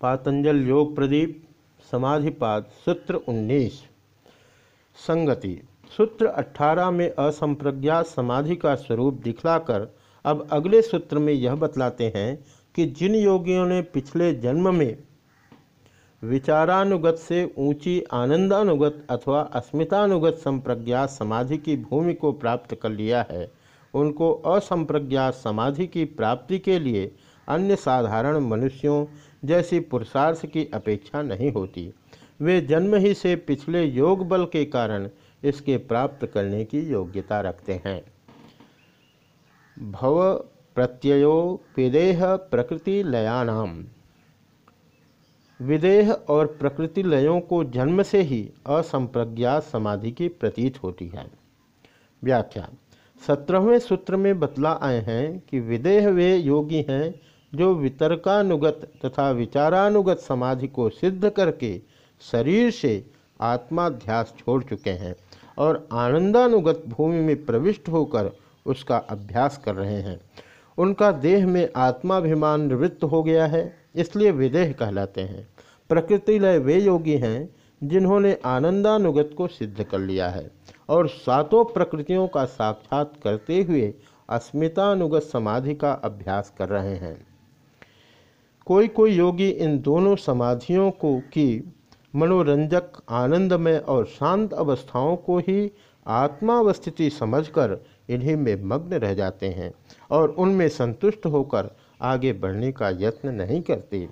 पातंजल योग प्रदीप, समाधिपाद, सूत्र 19 संगति, सूत्र 18 में असंप्रज्ञात समाधि का स्वरूप दिखलाकर अब अगले सूत्र में यह बतलाते हैं कि जिन योगियों ने पिछले जन्म में विचारानुगत से ऊँची आनंदानुगत अथवा अस्मितानुगत संप्रज्ञात समाधि की भूमि को प्राप्त कर लिया है, उनको असंप्रज्ञात समाधि की प्राप्ति के लिए अन्य साधारण मनुष्यों जैसी पुरुषार्थ की अपेक्षा नहीं होती। वे जन्म ही से पिछले योग बल के कारण इसके प्राप्त करने की योग्यता रखते हैं। भव प्रत्ययो विदेह प्रकृति लयानाम। विदेह और प्रकृति लयों को जन्म से ही असंप्रज्ञात समाधि की प्रतीत होती है। व्याख्या, सत्रहवें सूत्र में बतला आए हैं कि विदेह वे योगी हैं जो वितर्कानुगत तथा विचारानुगत समाधि को सिद्ध करके शरीर से आत्माध्यास छोड़ चुके हैं और आनंदानुगत भूमि में प्रविष्ट होकर उसका अभ्यास कर रहे हैं। उनका देह में आत्माभिमान निवृत्त हो गया है, इसलिए विदेह कहलाते हैं। प्रकृति लय वे योगी हैं जिन्होंने आनंदानुगत को सिद्ध कर लिया है और सातों प्रकृतियों का साक्षात करते हुए अस्मितानुगत समाधि का अभ्यास कर रहे हैं। कोई कोई योगी इन दोनों समाधियों को की मनोरंजक, आनंदमय और शांत अवस्थाओं को ही आत्मावस्थिति समझकर इन्हीं में मग्न रह जाते हैं और उनमें संतुष्ट होकर आगे बढ़ने का यत्न नहीं करते।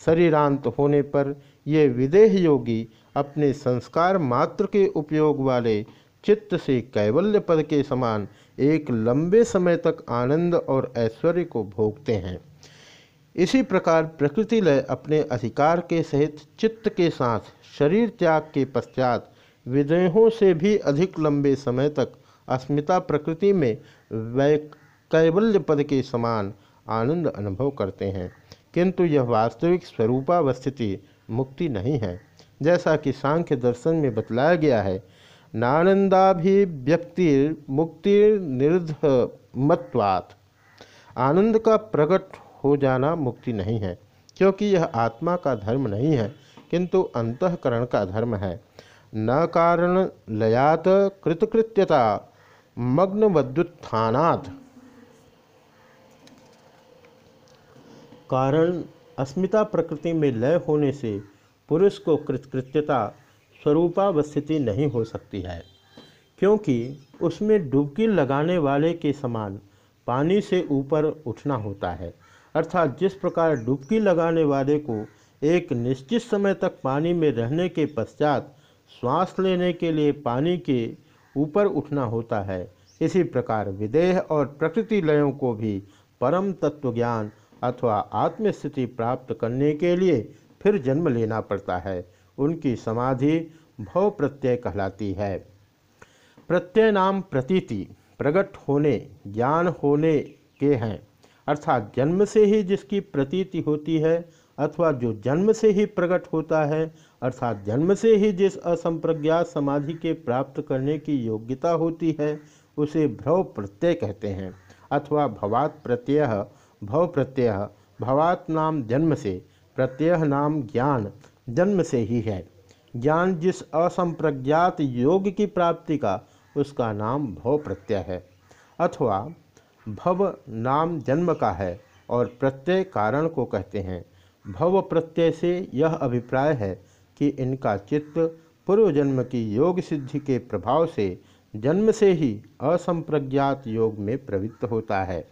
शरीरांत होने पर ये विदेह योगी अपने संस्कार मात्र के उपयोग वाले चित्त से कैवल्य पद के समान एक लंबे समय तक आनंद और ऐश्वर्य को भोगते हैं। इसी प्रकार प्रकृति लय अपने अधिकार के सहित चित्त के साथ शरीर त्याग के पश्चात विदेहों से भी अधिक लंबे समय तक अस्मिता प्रकृति में वै कैवल्य पद के समान आनंद अनुभव करते हैं। किंतु यह वास्तविक स्वरूपावस्थिति मुक्ति नहीं है। जैसा कि सांख्य दर्शन में बतलाया गया है, नानंदाभिव्यक्तिर्मुक्तिर्निर्धमत्वात्। आनंद का प्रकट हो जाना मुक्ति नहीं है, क्योंकि यह आत्मा का धर्म नहीं है, किंतु अंतकरण का धर्म है। न कारण लयात कृतकृत्यता मग्नवद्युत्थानात् कारण अस्मिता प्रकृति में लय होने से पुरुष को कृतकृत्यता स्वरूपावस्थिति नहीं हो सकती है, क्योंकि उसमें डुबकी लगाने वाले के समान पानी से ऊपर उठना होता है। अर्थात जिस प्रकार डुबकी लगाने वाले को एक निश्चित समय तक पानी में रहने के पश्चात श्वास लेने के लिए पानी के ऊपर उठना होता है। इसी प्रकार विदेह और प्रकृति लयों को भी परम तत्व ज्ञान अथवा आत्मस्थिति प्राप्त करने के लिए फिर जन्म लेना पड़ता है। उनकी समाधि भव प्रत्यय कहलाती है। प्रत्यय नाम प्रतीति प्रकट होने, ज्ञान होने के हैं। अर्थात जन्म से ही जिसकी प्रतीति होती है अथवा जो जन्म से ही प्रकट होता है, अर्थात जन्म से ही जिस असंप्रज्ञात समाधि के प्राप्त करने की योग्यता होती है, उसे भ्रव प्रत्यय कहते हैं। अथवा भवात प्रत्यय, भव प्रत्यय, भवात नाम जन्म से, प्रत्यय नाम ज्ञान जन्म से ही है। ज्ञान जिस असंप्रज्ञात योग की प्राप्ति का, उसका नाम भव प्रत्यय है। अथवा भव नाम जन्म का है और प्रत्यय कारण को कहते हैं। भव प्रत्यय से यह अभिप्राय है कि इनका चित्त पूर्व जन्म की योग सिद्धि के प्रभाव से जन्म से ही असंप्रज्ञात योग में प्रवृत्त होता है।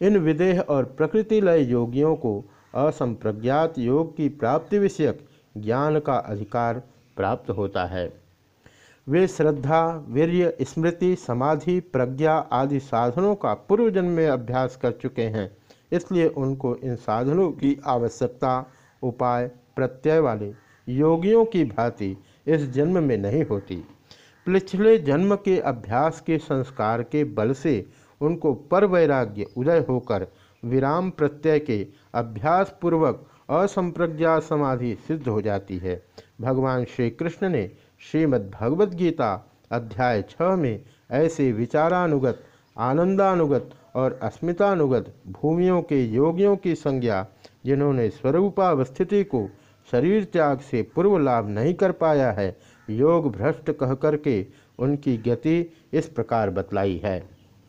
इन विदेह और प्रकृति लय योगियों को असंप्रज्ञात योग की प्राप्ति विषयक ज्ञान का अधिकार प्राप्त होता है। वे श्रद्धा, वीर्य, स्मृति, समाधि, प्रज्ञा आदि साधनों का पूर्व जन्म में अभ्यास कर चुके हैं। इसलिए उनको इन साधनों की आवश्यकता, उपाय, प्रत्यय वाले योगियों की भांति इस जन्म में नहीं होती। पिछले जन्म के अभ्यास के संस्कार के बल से उनको पर वैराग्य उदय होकर विराम प्रत्यय के अभ्यास पूर्वक असंप्रज्ञा समाधि सिद्ध हो जाती है। भगवान श्री कृष्ण ने श्रीमद्भगवद गीता अध्याय छः में ऐसे विचारानुगत, आनंदानुगत और अस्मितानुगत भूमियों के योगियों की संज्ञा, जिन्होंने स्वरूपावस्थिति को शरीर त्याग से पूर्व लाभ नहीं कर पाया है, योग भ्रष्ट कह करके उनकी गति इस प्रकार बतलाई है।